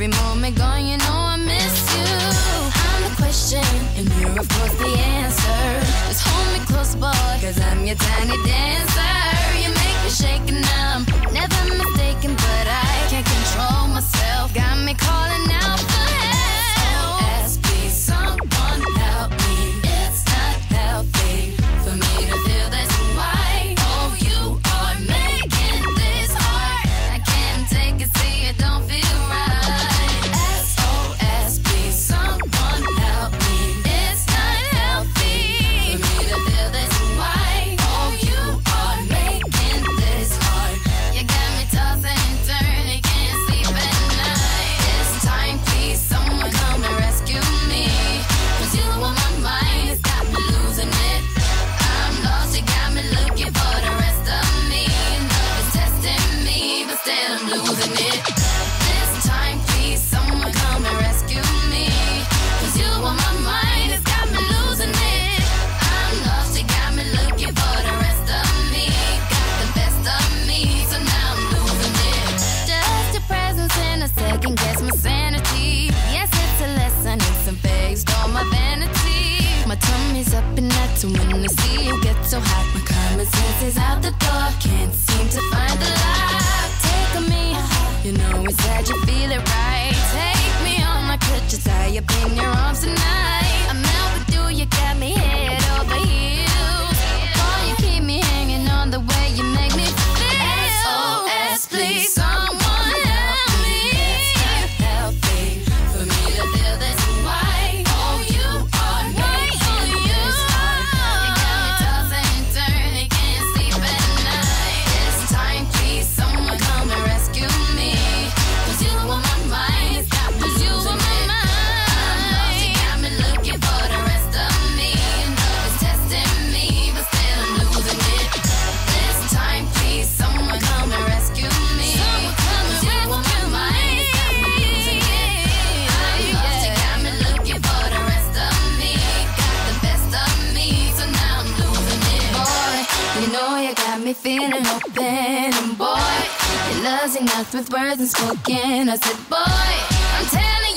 Every moment gone, you know I miss you. I'm the question, and you're of course the answer. Just hold me close, boy, cause I'm your tiny dancer. You make me shake and I'm I'm losing it. This time, please, someone come and rescue you on my mind, has got me losing it. I'm lost, you got me looking for the rest of me. Got the best of me, so now I'm losing it. Just presence a second my sanity. Yes, it's a lesson, my vanity. My tummy's up and when I see you get so hot. My common sense is out the door, can't see me feeling open. And boy, your love's enough with words and spoken. I said, boy, I'm telling